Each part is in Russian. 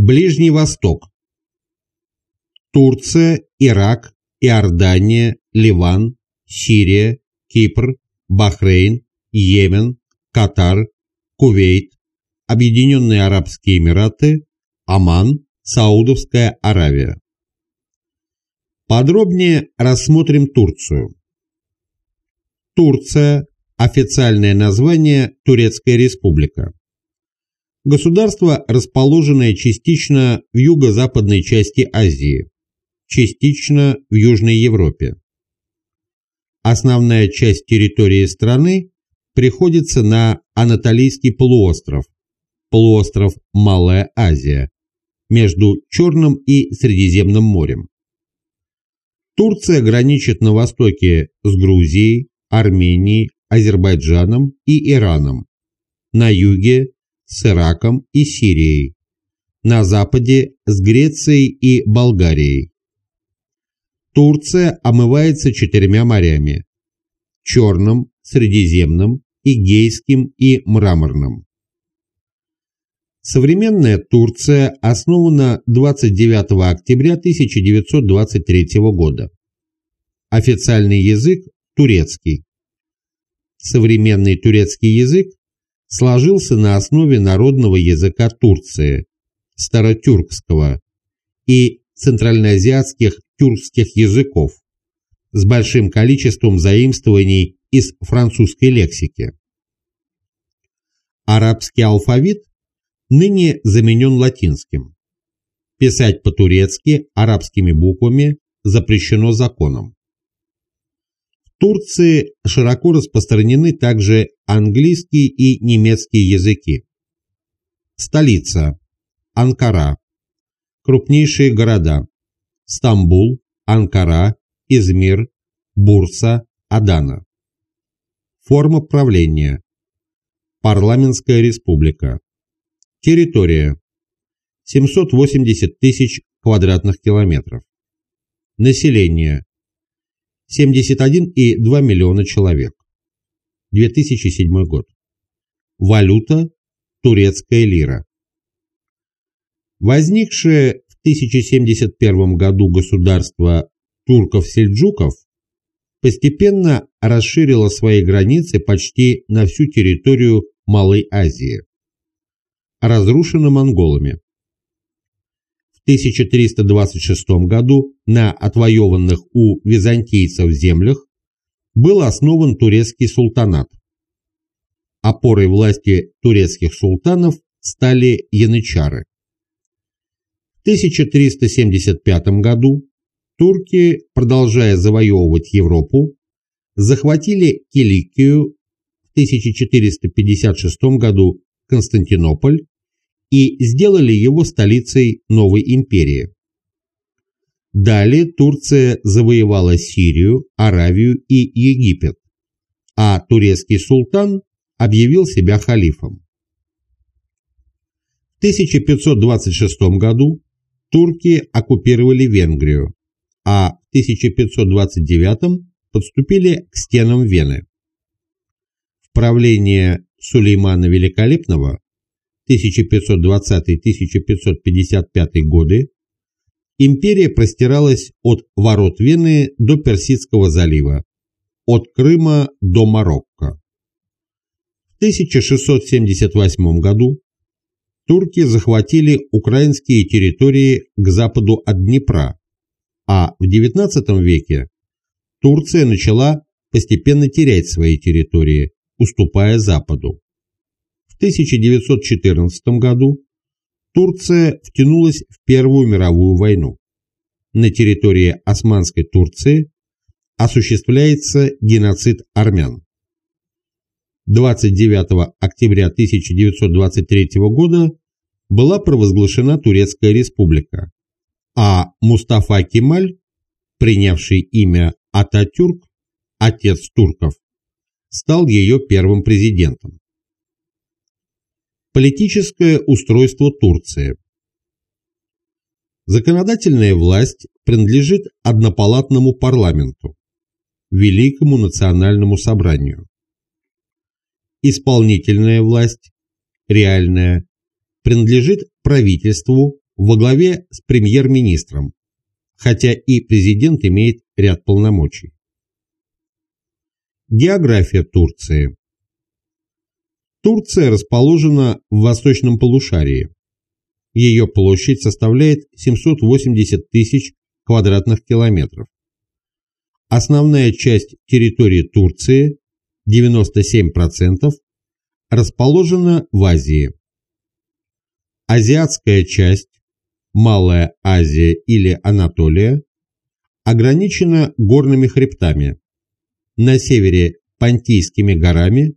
Ближний Восток. Турция, Ирак, Иордания, Ливан, Сирия, Кипр, Бахрейн, Йемен, Катар, Кувейт, Объединенные Арабские Эмираты, Оман, Саудовская Аравия. Подробнее рассмотрим Турцию. Турция – официальное название Турецкая Республика. Государство, расположенное частично в юго-западной части Азии, частично в Южной Европе. Основная часть территории страны приходится на Анатолийский полуостров, полуостров Малая Азия, между Черным и Средиземным морем. Турция граничит на востоке с Грузией, Арменией, Азербайджаном и Ираном, на юге с Ираком и Сирией, на западе с Грецией и Болгарией. Турция омывается четырьмя морями – Черным, Средиземным, Игейским и Мраморным. Современная Турция основана 29 октября 1923 года. Официальный язык – турецкий. Современный турецкий язык сложился на основе народного языка Турции, старотюркского, и центральноазиатских тюркских языков с большим количеством заимствований из французской лексики. Арабский алфавит ныне заменен латинским. Писать по-турецки арабскими буквами запрещено законом. Турции широко распространены также английский и немецкий языки. Столица – Анкара. Крупнейшие города – Стамбул, Анкара, Измир, Бурса, Адана. Форма правления – Парламентская республика. Территория – 780 тысяч квадратных километров. Население – 71,2 миллиона человек. 2007 год. Валюта – турецкая лира. Возникшее в 1071 году государство турков-сельджуков постепенно расширило свои границы почти на всю территорию Малой Азии разрушена монголами. В 1326 году на отвоеванных у византийцев землях был основан турецкий султанат. Опорой власти турецких султанов стали янычары. В 1375 году турки, продолжая завоевывать Европу, захватили Киликию, в 1456 году Константинополь и сделали его столицей новой империи. Далее Турция завоевала Сирию, Аравию и Египет, а турецкий султан объявил себя халифом. В 1526 году турки оккупировали Венгрию, а в 1529 подступили к стенам Вены. В правление Сулеймана Великолепного 1520-1555 годы империя простиралась от ворот Вены до Персидского залива, от Крыма до Марокко. В 1678 году турки захватили украинские территории к западу от Днепра, а в XIX веке Турция начала постепенно терять свои территории, уступая Западу. 1914 году Турция втянулась в Первую мировую войну. На территории Османской Турции осуществляется геноцид армян. 29 октября 1923 года была провозглашена Турецкая республика, а Мустафа Кемаль, принявший имя Ататюрк, отец турков, стал ее первым президентом. Политическое устройство Турции Законодательная власть принадлежит однопалатному парламенту, Великому национальному собранию. Исполнительная власть, реальная, принадлежит правительству, во главе с премьер-министром, хотя и президент имеет ряд полномочий. География Турции Турция расположена в восточном полушарии. Ее площадь составляет 780 тысяч квадратных километров. Основная часть территории Турции, 97%, расположена в Азии. Азиатская часть, Малая Азия или Анатолия, ограничена горными хребтами. На севере – Понтийскими горами,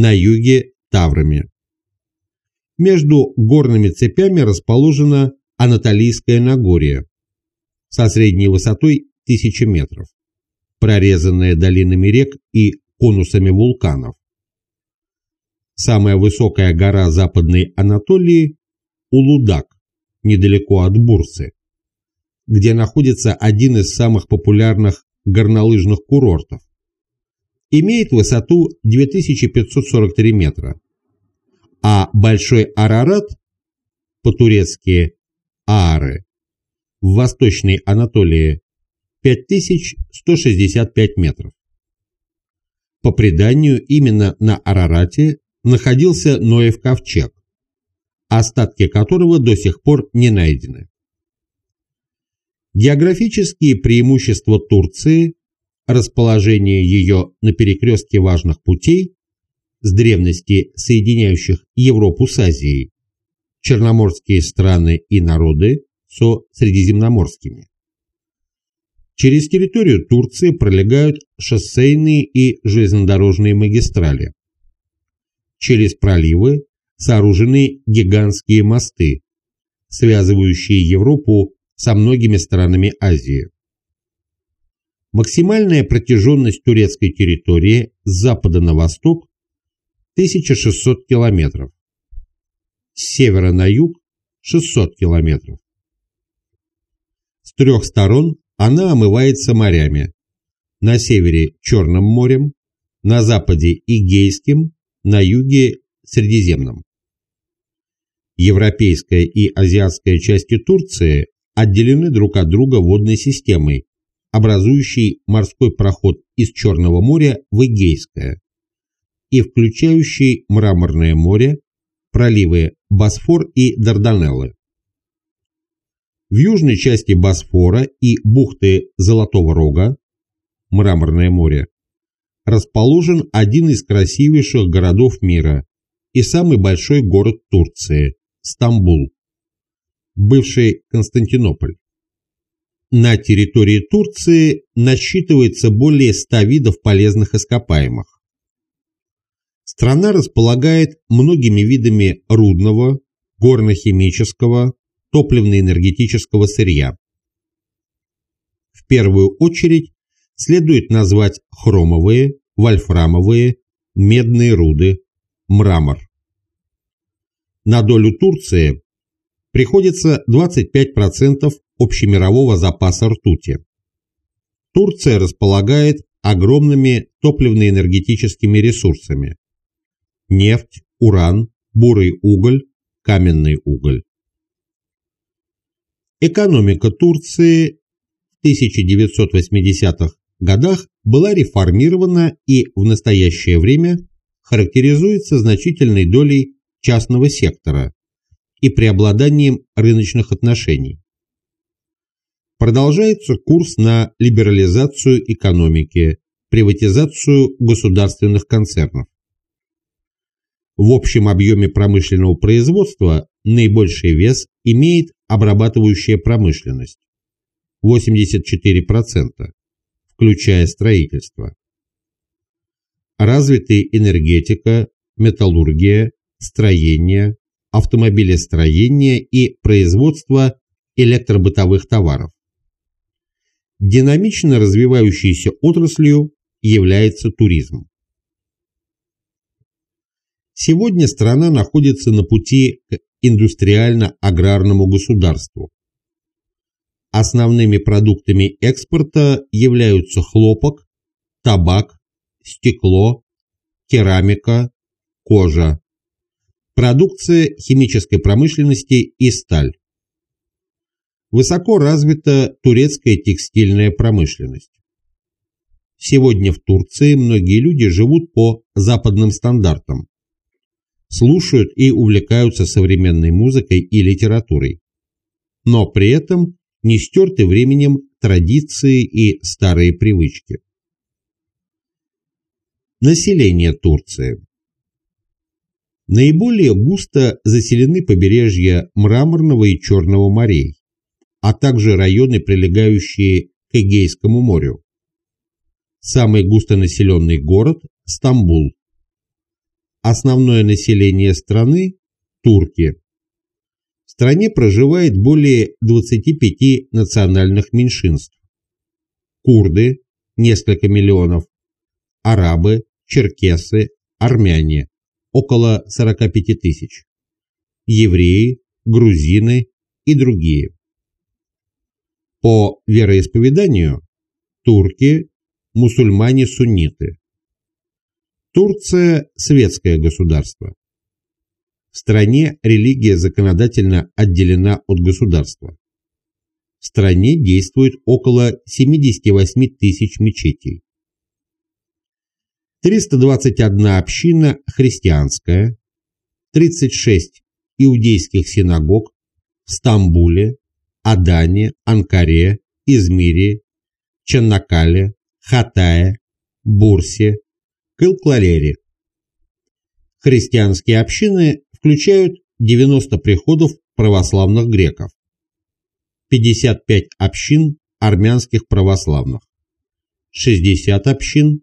на юге – Таврами. Между горными цепями расположено Анатолийское Нагорье со средней высотой 1000 метров, прорезанное долинами рек и конусами вулканов. Самая высокая гора Западной Анатолии – Улудак, недалеко от Бурсы, где находится один из самых популярных горнолыжных курортов. Имеет высоту 2543 метра, а Большой Арарат, по-турецки Аары, в Восточной Анатолии 5165 метров. По преданию, именно на Арарате находился Ноев ковчег, остатки которого до сих пор не найдены. Географические преимущества Турции, расположение ее на перекрестке важных путей, с древности соединяющих Европу с Азией, черноморские страны и народы со средиземноморскими. Через территорию Турции пролегают шоссейные и железнодорожные магистрали. Через проливы сооружены гигантские мосты, связывающие Европу со многими странами Азии. Максимальная протяженность турецкой территории с запада на восток 1600 километров, с севера на юг 600 километров. С трех сторон она омывается морями. На севере Черным морем, на западе Игейским, на юге Средиземным. Европейская и азиатская части Турции отделены друг от друга водной системой, образующей морской проход из Черного моря в Эгейское и включающей Мраморное море, проливы Босфор и Дарданеллы. В южной части Босфора и бухты Золотого Рога, Мраморное море, расположен один из красивейших городов мира и самый большой город Турции – Стамбул, бывший Константинополь. На территории Турции насчитывается более 100 видов полезных ископаемых. Страна располагает многими видами рудного, горно-химического, топливно-энергетического сырья. В первую очередь следует назвать хромовые, вольфрамовые, медные руды, мрамор. На долю Турции приходится 25% общемирового запаса ртути. Турция располагает огромными топливно-энергетическими ресурсами. Нефть, уран, бурый уголь, каменный уголь. Экономика Турции в 1980-х годах была реформирована и в настоящее время характеризуется значительной долей частного сектора и преобладанием рыночных отношений. Продолжается курс на либерализацию экономики, приватизацию государственных концернов. В общем объеме промышленного производства наибольший вес имеет обрабатывающая промышленность – 84%, включая строительство. Развиты энергетика, металлургия, строение, автомобилестроение и производство электробытовых товаров. Динамично развивающейся отраслью является туризм. Сегодня страна находится на пути к индустриально-аграрному государству, Основными продуктами экспорта являются хлопок, табак, стекло, керамика, кожа, продукция химической промышленности и сталь. Высоко развита турецкая текстильная промышленность. Сегодня в Турции многие люди живут по западным стандартам, слушают и увлекаются современной музыкой и литературой, но при этом не стерты временем традиции и старые привычки. Население Турции Наиболее густо заселены побережья Мраморного и Черного морей, а также районы, прилегающие к Эгейскому морю. Самый густонаселенный город – Стамбул. Основное население страны – турки. В стране проживает более 25 национальных меньшинств. Курды – несколько миллионов, арабы, черкесы, армяне – около 45 тысяч, евреи, грузины и другие. По вероисповеданию турки – мусульмане-сунниты. Турция – светское государство. В стране религия законодательно отделена от государства. В стране действует около 78 тысяч мечетей. 321 община христианская, 36 иудейских синагог в Стамбуле, Адане, Анкаре, Измире, Чаннакале, Хатае, Бурсе, Кылкларере. Христианские общины включают 90 приходов православных греков, 55 общин армянских православных, 60 общин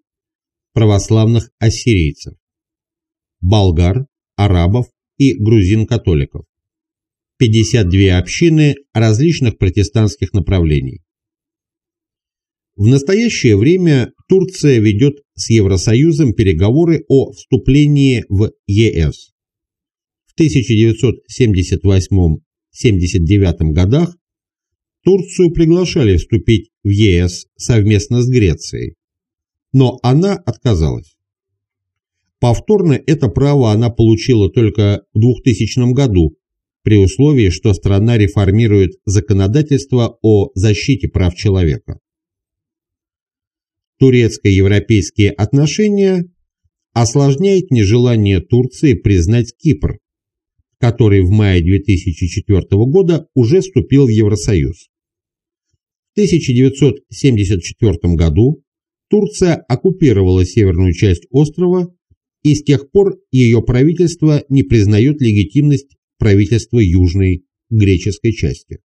православных ассирийцев, болгар, арабов и грузин-католиков, 52 общины различных протестантских направлений. В настоящее время Турция ведет с Евросоюзом переговоры о вступлении в ЕС. В 1978-79 годах Турцию приглашали вступить в ЕС совместно с Грецией, но она отказалась. Повторно это право она получила только в 2000 году при условии, что страна реформирует законодательство о защите прав человека. Турецко-европейские отношения осложняет нежелание Турции признать Кипр, который в мае 2004 года уже вступил в Евросоюз. В 1974 году Турция оккупировала северную часть острова и с тех пор ее правительство не признает легитимность правительства Южной греческой части.